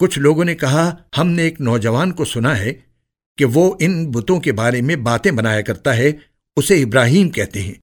कुछ लोगों ने कहा, हमने एक नौजवान को सुना है कि वो इन बुतों के बारे में बातें बनाया करता है, उसे इब्राहिम कहते हैं।